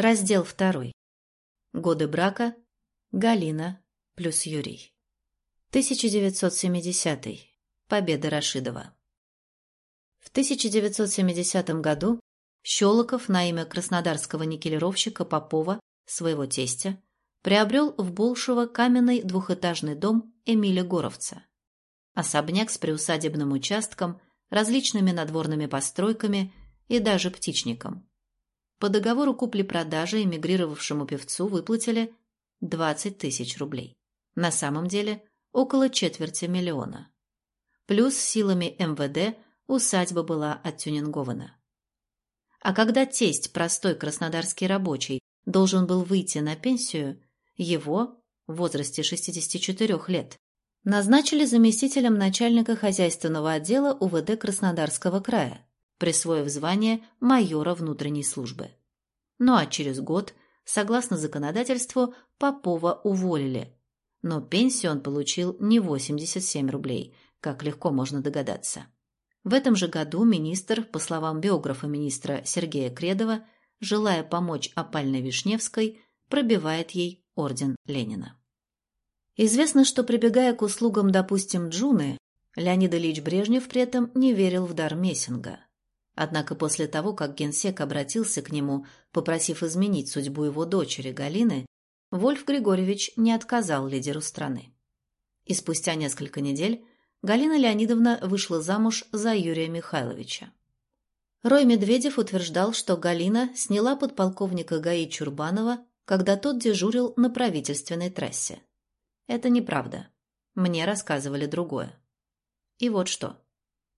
Раздел второй. Годы брака. Галина плюс Юрий. 1970. -й. Победа Рашидова. В 1970 году Щелоков на имя краснодарского никелировщика Попова, своего тестя, приобрел в Болшево каменный двухэтажный дом Эмиля Горовца. Особняк с приусадебным участком, различными надворными постройками и даже птичником. По договору купли-продажи эмигрировавшему певцу выплатили 20 тысяч рублей. На самом деле около четверти миллиона. Плюс силами МВД усадьба была оттюнингована. А когда тесть, простой краснодарский рабочий, должен был выйти на пенсию, его, в возрасте 64 лет, назначили заместителем начальника хозяйственного отдела УВД Краснодарского края, присвоив звание майора внутренней службы. Ну а через год, согласно законодательству, Попова уволили. Но пенсию он получил не 87 рублей, как легко можно догадаться. В этом же году министр, по словам биографа министра Сергея Кредова, желая помочь опальной Вишневской, пробивает ей орден Ленина. Известно, что, прибегая к услугам, допустим, Джуны, Леонид Ильич Брежнев при этом не верил в дар Мессинга. Однако после того, как генсек обратился к нему, попросив изменить судьбу его дочери Галины, Вольф Григорьевич не отказал лидеру страны. И спустя несколько недель Галина Леонидовна вышла замуж за Юрия Михайловича. Рой Медведев утверждал, что Галина сняла подполковника ГАИ Чурбанова, когда тот дежурил на правительственной трассе. Это неправда. Мне рассказывали другое. И вот что.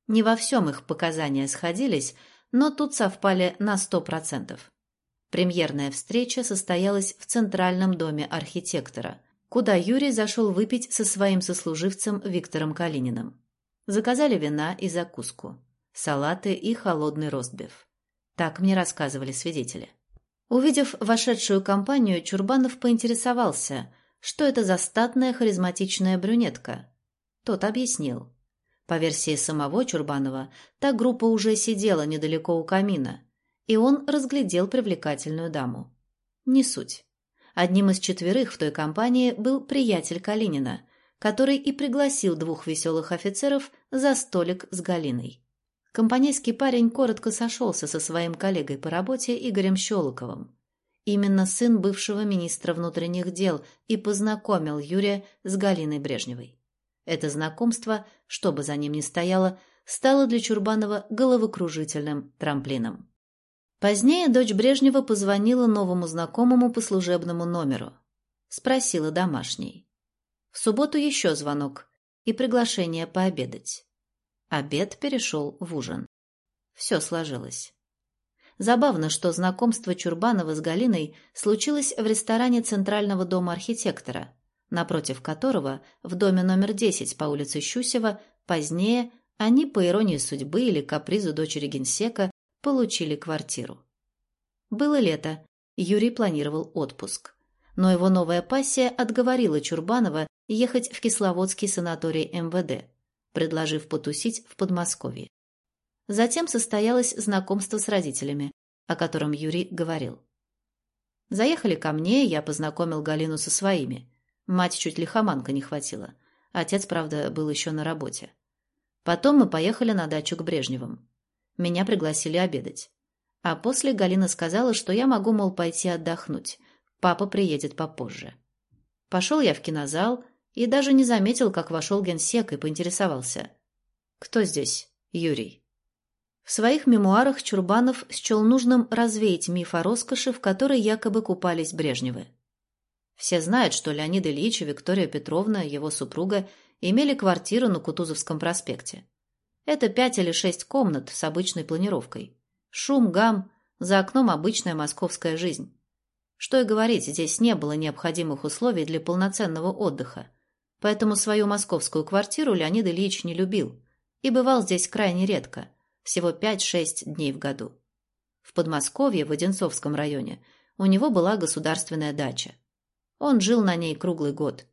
Не во всем их показания сходились, но тут совпали на сто процентов. Премьерная встреча состоялась в Центральном доме архитектора, куда Юрий зашел выпить со своим сослуживцем Виктором Калининым. Заказали вина и закуску, салаты и холодный ростбиф. Так мне рассказывали свидетели. Увидев вошедшую компанию, Чурбанов поинтересовался, что это за статная харизматичная брюнетка. Тот объяснил. По версии самого Чурбанова, та группа уже сидела недалеко у камина, и он разглядел привлекательную даму. Не суть. Одним из четверых в той компании был приятель Калинина, который и пригласил двух веселых офицеров за столик с Галиной. Компанейский парень коротко сошелся со своим коллегой по работе Игорем Щелоковым. Именно сын бывшего министра внутренних дел и познакомил Юрия с Галиной Брежневой. Это знакомство, что бы за ним ни стояло, стало для Чурбанова головокружительным трамплином. Позднее дочь Брежнева позвонила новому знакомому по служебному номеру. Спросила домашней. В субботу еще звонок и приглашение пообедать. Обед перешел в ужин. Все сложилось. Забавно, что знакомство Чурбанова с Галиной случилось в ресторане Центрального дома архитектора – напротив которого, в доме номер 10 по улице Щусева, позднее они, по иронии судьбы или капризу дочери генсека, получили квартиру. Было лето, Юрий планировал отпуск. Но его новая пассия отговорила Чурбанова ехать в Кисловодский санаторий МВД, предложив потусить в Подмосковье. Затем состоялось знакомство с родителями, о котором Юрий говорил. Заехали ко мне, я познакомил Галину со своими. Мать чуть лихоманка не хватила. Отец, правда, был еще на работе. Потом мы поехали на дачу к Брежневым. Меня пригласили обедать. А после Галина сказала, что я могу, мол, пойти отдохнуть. Папа приедет попозже. Пошел я в кинозал и даже не заметил, как вошел генсек и поинтересовался. «Кто здесь?» «Юрий». В своих мемуарах Чурбанов счел нужным развеять миф о роскоши, в которой якобы купались Брежневы. Все знают, что Леонид Ильич и Виктория Петровна, его супруга, имели квартиру на Кутузовском проспекте. Это пять или шесть комнат с обычной планировкой. Шум, гам, за окном обычная московская жизнь. Что и говорить, здесь не было необходимых условий для полноценного отдыха. Поэтому свою московскую квартиру Леонид Ильич не любил и бывал здесь крайне редко, всего пять-шесть дней в году. В Подмосковье, в Одинцовском районе, у него была государственная дача. Он жил на ней круглый год.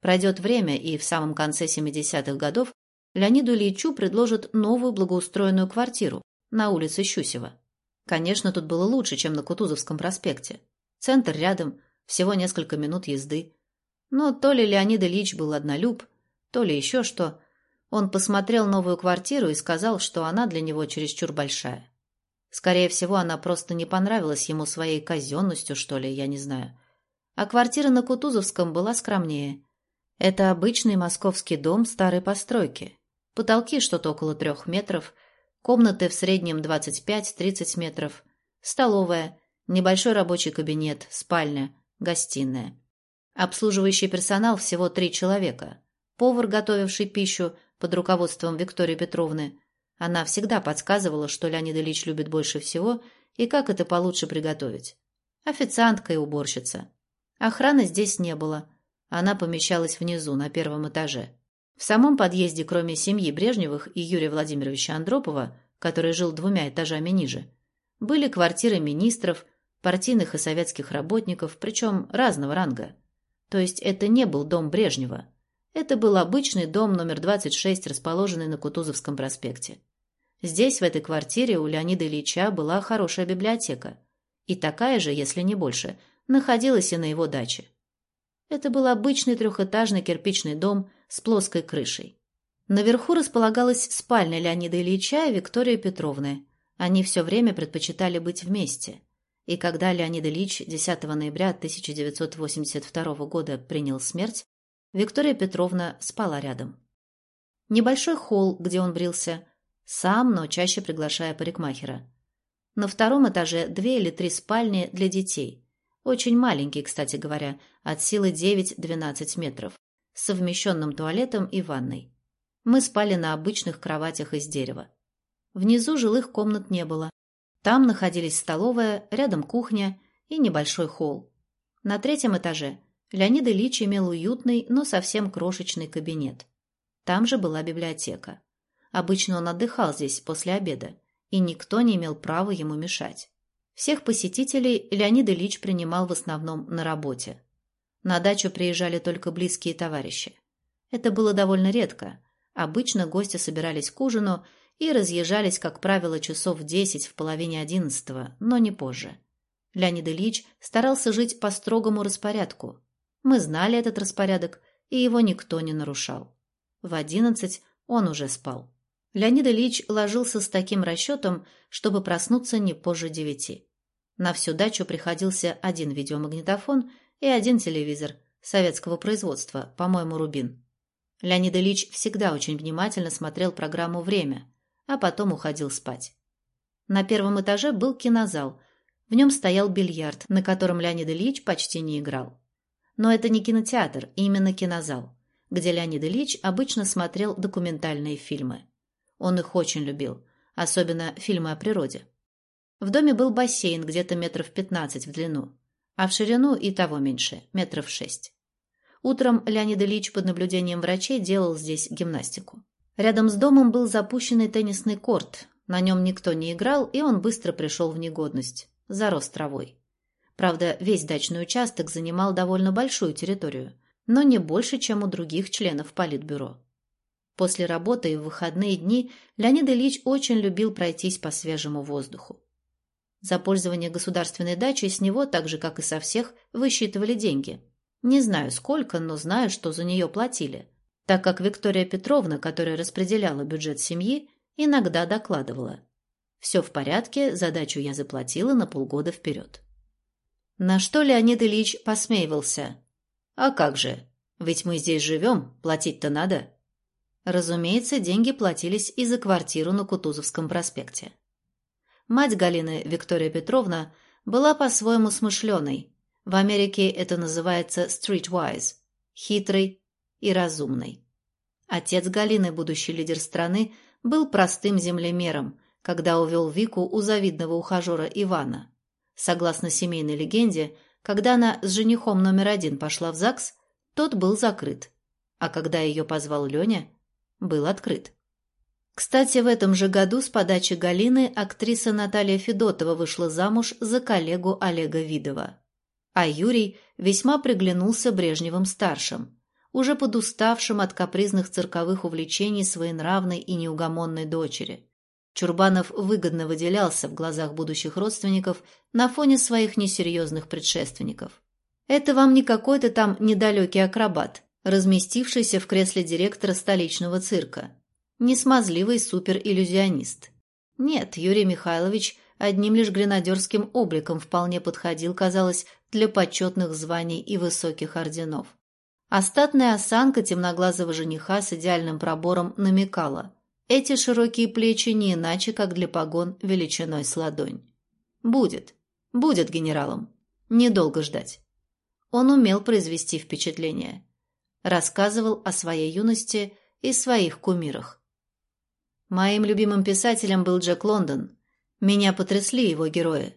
Пройдет время, и в самом конце 70-х годов Леониду Ильичу предложат новую благоустроенную квартиру на улице Щусева. Конечно, тут было лучше, чем на Кутузовском проспекте. Центр рядом, всего несколько минут езды. Но то ли Леонид Ильич был однолюб, то ли еще что. Он посмотрел новую квартиру и сказал, что она для него чересчур большая. Скорее всего, она просто не понравилась ему своей казенностью, что ли, я не знаю. А квартира на Кутузовском была скромнее. Это обычный московский дом старой постройки. Потолки что-то около трех метров, комнаты в среднем 25-30 метров, столовая, небольшой рабочий кабинет, спальня, гостиная. Обслуживающий персонал всего три человека. Повар, готовивший пищу под руководством Виктории Петровны, она всегда подсказывала, что Леонид Ильич любит больше всего и как это получше приготовить. Официантка и уборщица. Охраны здесь не было. Она помещалась внизу, на первом этаже. В самом подъезде, кроме семьи Брежневых и Юрия Владимировича Андропова, который жил двумя этажами ниже, были квартиры министров, партийных и советских работников, причем разного ранга. То есть это не был дом Брежнева. Это был обычный дом номер 26, расположенный на Кутузовском проспекте. Здесь, в этой квартире, у Леонида Ильича была хорошая библиотека. И такая же, если не больше, находилась и на его даче. Это был обычный трехэтажный кирпичный дом с плоской крышей. Наверху располагалась спальня Леонида Ильича и Виктории Петровны. Они все время предпочитали быть вместе. И когда Леонид Ильич 10 ноября 1982 года принял смерть, Виктория Петровна спала рядом. Небольшой холл, где он брился, сам, но чаще приглашая парикмахера. На втором этаже две или три спальни для детей. Очень маленькие, кстати говоря, от силы 9-12 метров, с совмещенным туалетом и ванной. Мы спали на обычных кроватях из дерева. Внизу жилых комнат не было. Там находились столовая, рядом кухня и небольшой холл. На третьем этаже Леонид Ильич имел уютный, но совсем крошечный кабинет. Там же была библиотека. Обычно он отдыхал здесь после обеда, и никто не имел права ему мешать. Всех посетителей Леонид Ильич принимал в основном на работе. На дачу приезжали только близкие товарищи. Это было довольно редко. Обычно гости собирались к ужину и разъезжались, как правило, часов в десять в половине одиннадцатого, но не позже. Леонид Ильич старался жить по строгому распорядку, мы знали этот распорядок, и его никто не нарушал. В одиннадцать он уже спал. Леонид Ильич ложился с таким расчетом, чтобы проснуться не позже девяти. На всю дачу приходился один видеомагнитофон и один телевизор советского производства, по-моему, «Рубин». Леонид Ильич всегда очень внимательно смотрел программу «Время», а потом уходил спать. На первом этаже был кинозал. В нем стоял бильярд, на котором Леонид Ильич почти не играл. Но это не кинотеатр, именно кинозал, где Леонид Ильич обычно смотрел документальные фильмы. Он их очень любил, особенно фильмы о природе. В доме был бассейн где-то метров пятнадцать в длину, а в ширину и того меньше, метров шесть. Утром Леонид Ильич под наблюдением врачей делал здесь гимнастику. Рядом с домом был запущенный теннисный корт, на нем никто не играл, и он быстро пришел в негодность, зарос травой. Правда, весь дачный участок занимал довольно большую территорию, но не больше, чем у других членов Политбюро. После работы и в выходные дни Леонид Ильич очень любил пройтись по свежему воздуху. За пользование государственной дачей с него, так же, как и со всех, высчитывали деньги. Не знаю сколько, но знаю, что за нее платили, так как Виктория Петровна, которая распределяла бюджет семьи, иногда докладывала. Все в порядке, задачу я заплатила на полгода вперед. На что Леонид Ильич посмеивался. «А как же? Ведь мы здесь живем, платить-то надо». Разумеется, деньги платились и за квартиру на Кутузовском проспекте. Мать Галины, Виктория Петровна, была по-своему смышленой. В Америке это называется streetwise – хитрой и разумной. Отец Галины, будущий лидер страны, был простым землемером, когда увел Вику у завидного ухажера Ивана – Согласно семейной легенде, когда она с женихом номер один пошла в ЗАГС, тот был закрыт, а когда ее позвал Леня, был открыт. Кстати, в этом же году с подачи Галины актриса Наталья Федотова вышла замуж за коллегу Олега Видова. А Юрий весьма приглянулся Брежневым-старшим, уже подуставшим от капризных цирковых увлечений своей нравной и неугомонной дочери. Чурбанов выгодно выделялся в глазах будущих родственников на фоне своих несерьезных предшественников. Это вам не какой-то там недалекий акробат, разместившийся в кресле директора столичного цирка. Не смазливый супериллюзионист. Нет, Юрий Михайлович одним лишь гренадерским обликом вполне подходил, казалось, для почетных званий и высоких орденов. Остатная осанка темноглазого жениха с идеальным пробором намекала. Эти широкие плечи не иначе, как для погон величиной с ладонь. Будет. Будет генералом. Недолго ждать. Он умел произвести впечатление. Рассказывал о своей юности и своих кумирах. Моим любимым писателем был Джек Лондон. Меня потрясли его герои.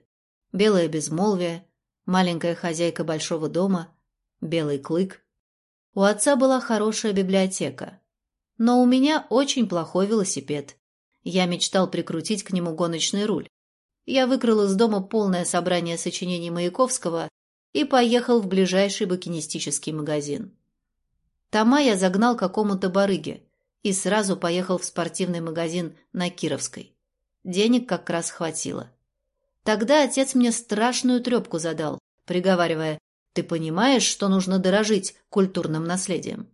Белое безмолвие, маленькая хозяйка большого дома, белый клык. У отца была хорошая библиотека. Но у меня очень плохой велосипед. Я мечтал прикрутить к нему гоночный руль. Я выкрал из дома полное собрание сочинений Маяковского и поехал в ближайший букинистический магазин. Тома я загнал какому-то барыге и сразу поехал в спортивный магазин на Кировской. Денег как раз хватило. Тогда отец мне страшную трепку задал, приговаривая, «Ты понимаешь, что нужно дорожить культурным наследием?»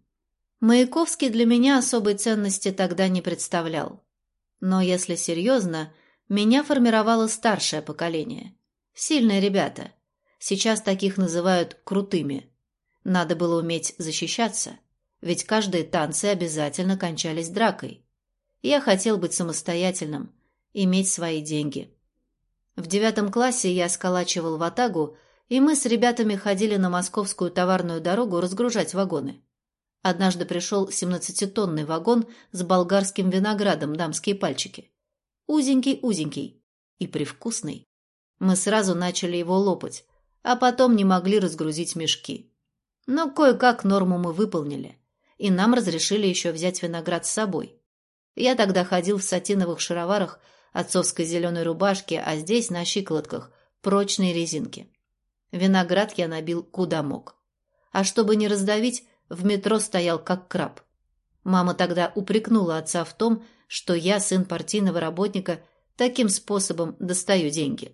Маяковский для меня особой ценности тогда не представлял. Но если серьезно, меня формировало старшее поколение. Сильные ребята. Сейчас таких называют крутыми. Надо было уметь защищаться, ведь каждые танцы обязательно кончались дракой. Я хотел быть самостоятельным, иметь свои деньги. В девятом классе я сколачивал ватагу, и мы с ребятами ходили на московскую товарную дорогу разгружать вагоны. Однажды пришел семнадцатитонный вагон с болгарским виноградом «Дамские пальчики». Узенький-узенький и привкусный. Мы сразу начали его лопать, а потом не могли разгрузить мешки. Но кое-как норму мы выполнили, и нам разрешили еще взять виноград с собой. Я тогда ходил в сатиновых шароварах отцовской зеленой рубашке, а здесь, на щиколотках, прочные резинки. Виноград я набил куда мог. А чтобы не раздавить, в метро стоял как краб. Мама тогда упрекнула отца в том, что я, сын партийного работника, таким способом достаю деньги.